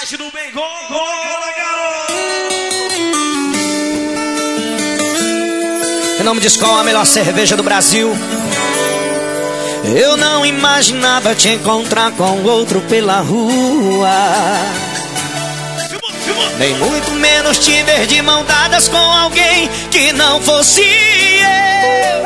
Light do Bengol. garoto! Em nome de Skol, a melhor cerveja do Brasil. Eu não imaginava te encontrar com outro pela rua. Nem muito menos te ver de mão dadas com alguém que não fosse eu.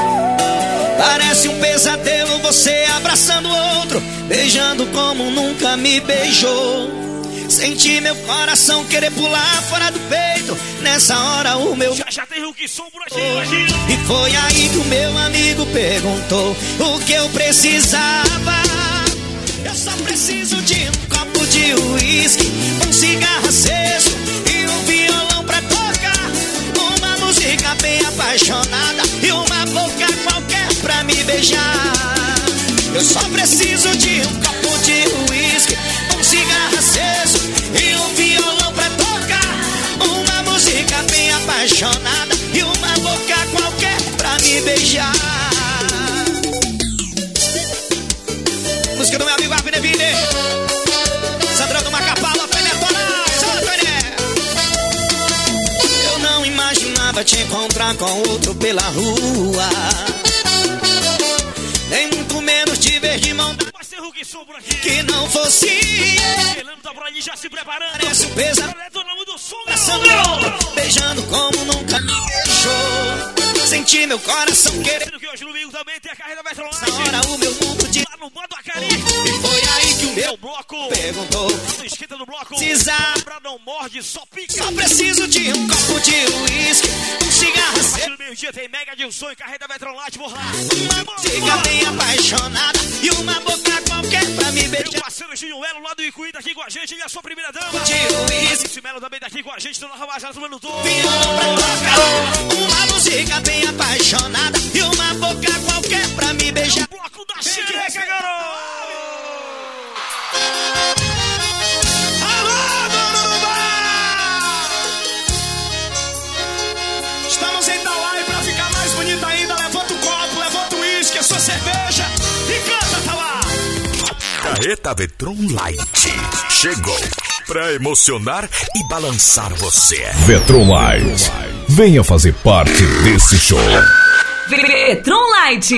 Parece um pesadelo você abraçando outro, beijando como nunca me beijou. Senti meu coração querer pular fora do peito. Nessa hora o meu. Já, já tem Hulk som por aqui, imagina. E foi aí que o meu amigo perguntou o que eu precisava. Eu só preciso de um copo de uísque, um cigarro aceso e um violão pra tocar. Uma música bem apaixonada e uma boca qualquer pra me beijar. Eu só preciso de um copo de uísque, apaixonada e uma boca qualquer pra me beijar. Música do meu amigo Abner Vini. Sandrão do Fené. Eu não imaginava te encontrar com outro pela rua. Nem muito menos te ver de mão dada que não fosse eu. Fernando tá já se preparando. Parece um pesadelo. Detonamos beijando como nunca me deixou. Senti meu coração querer. Lembrando que hoje domingo também tem a carreira Metrolite. Na hora o meu mundo de. Lá no Bando Acari. E foi aí que o meu bloco. perguntou. No esquenta do bloco. Precisar. Pra não morde, só pica. Só preciso de um copo de uísque, um cigarro aceso. no meio-dia tem Mega de um sonho, carreira Metrolite por lá. Uma música bem apaixonada e uma boca Gil Melo lá do Icuí tá aqui com a gente. E a sua primeira dama. Esse Melo também tá aqui com a gente. Tô na Ravajada tomando todo. violão pra tocar. Carreta Vetron Light chegou pra emocionar e balançar você. Vetron Light. Venha fazer parte desse show. Vetron Light.